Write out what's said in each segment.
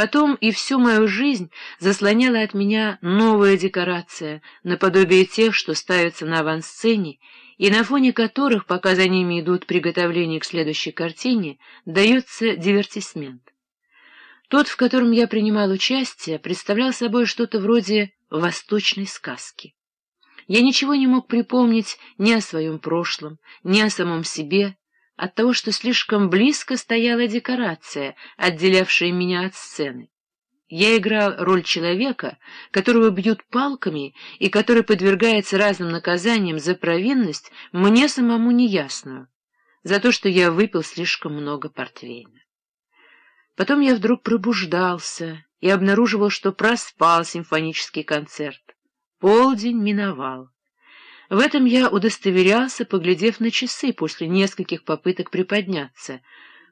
Потом и всю мою жизнь заслоняла от меня новая декорация, наподобие тех, что ставятся на авансцене, и на фоне которых, пока за ними идут приготовления к следующей картине, дается дивертисмент. Тот, в котором я принимал участие, представлял собой что-то вроде восточной сказки. Я ничего не мог припомнить ни о своем прошлом, ни о самом себе, от того, что слишком близко стояла декорация, отделявшая меня от сцены. Я играл роль человека, которого бьют палками и который подвергается разным наказаниям за провинность, мне самому неясную, за то, что я выпил слишком много портвейна. Потом я вдруг пробуждался и обнаруживал, что проспал симфонический концерт. Полдень миновал. В этом я удостоверялся, поглядев на часы после нескольких попыток приподняться.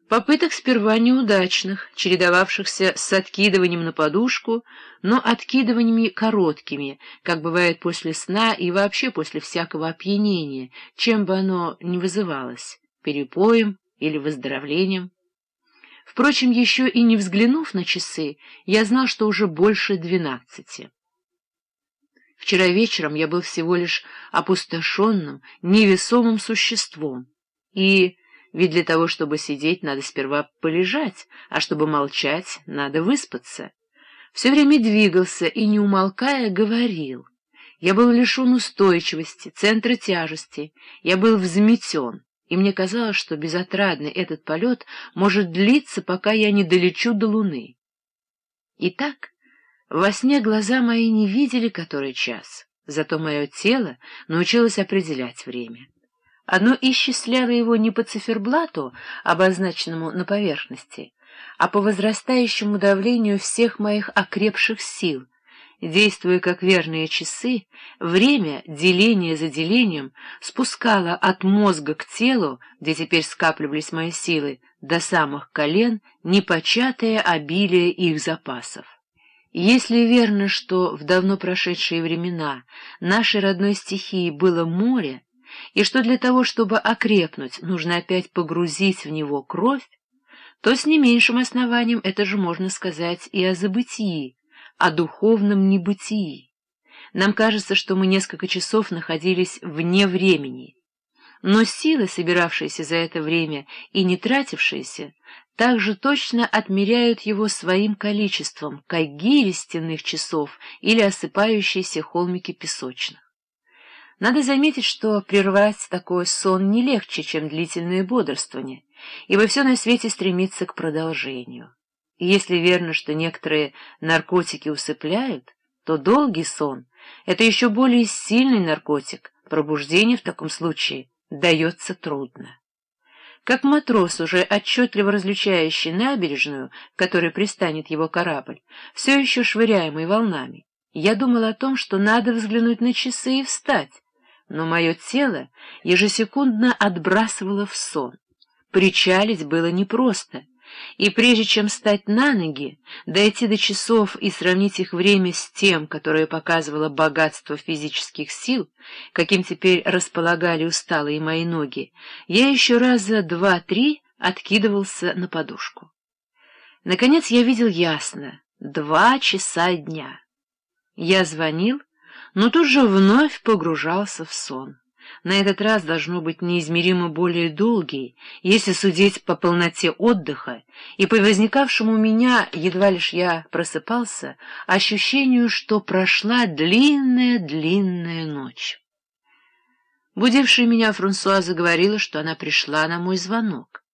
Попыток сперва неудачных, чередовавшихся с откидыванием на подушку, но откидываниями короткими, как бывает после сна и вообще после всякого опьянения, чем бы оно ни вызывалось, перепоем или выздоровлением. Впрочем, еще и не взглянув на часы, я знал, что уже больше двенадцати. Вчера вечером я был всего лишь опустошенным, невесомым существом. И ведь для того, чтобы сидеть, надо сперва полежать, а чтобы молчать, надо выспаться. Все время двигался и, не умолкая, говорил. Я был лишен устойчивости, центра тяжести, я был взметен, и мне казалось, что безотрадный этот полет может длиться, пока я не долечу до луны. Итак, во сне глаза мои не видели который час, зато мое тело научилось определять время. Оно исчисляло его не по циферблату, обозначенному на поверхности, а по возрастающему давлению всех моих окрепших сил. Действуя как верные часы, время, деление за делением, спускало от мозга к телу, где теперь скапливались мои силы, до самых колен непочатое обилие их запасов. Если верно, что в давно прошедшие времена нашей родной стихии было море, и что для того, чтобы окрепнуть, нужно опять погрузить в него кровь, то с не меньшим основанием это же можно сказать и о забытии, о духовном небытии. Нам кажется, что мы несколько часов находились вне времени, но силы, собиравшиеся за это время и не тратившиеся, также точно отмеряют его своим количеством, как гири стенных часов или осыпающиеся холмики песочных. Надо заметить, что прервать такой сон не легче, чем длительное бодрствование, ибо все на свете стремится к продолжению. И если верно, что некоторые наркотики усыпляют, то долгий сон — это еще более сильный наркотик, пробуждение в таком случае дается трудно. Как матрос, уже отчетливо различающий набережную, к которой пристанет его корабль, все еще швыряемый волнами, я думал о том, что надо взглянуть на часы и встать, но мое тело ежесекундно отбрасывало в сон. Причалить было непросто — и прежде чем встать на ноги, дойти до часов и сравнить их время с тем, которое показывало богатство физических сил, каким теперь располагали усталые мои ноги, я еще раза два-три откидывался на подушку. Наконец я видел ясно — два часа дня. Я звонил, но тут же вновь погружался в сон на этот раз должно быть неизмеримо более долгий, если судить по полноте отдыха и по возникавшему у меня, едва лишь я просыпался, ощущению, что прошла длинная-длинная ночь. Будившая меня Франсуаза говорила, что она пришла на мой звонок.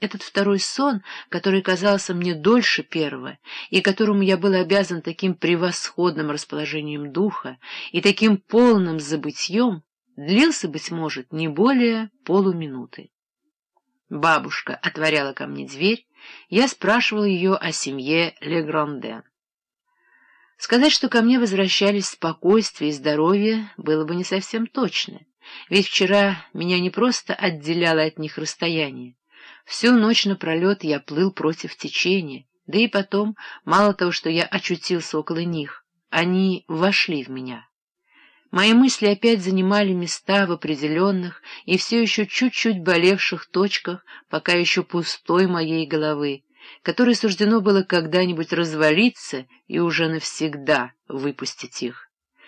Этот второй сон, который казался мне дольше первого, и которому я был обязан таким превосходным расположением духа и таким полным забытьем, длился, быть может, не более полуминуты. Бабушка отворяла ко мне дверь, я спрашивал ее о семье Легранден. Сказать, что ко мне возвращались спокойствие и здоровье, было бы не совсем точно, ведь вчера меня не просто отделяло от них расстояние. Всю ночь напролет я плыл против течения, да и потом, мало того, что я очутился около них, они вошли в меня. Мои мысли опять занимали места в определенных и все еще чуть-чуть болевших точках, пока еще пустой моей головы, которой суждено было когда-нибудь развалиться и уже навсегда выпустить их.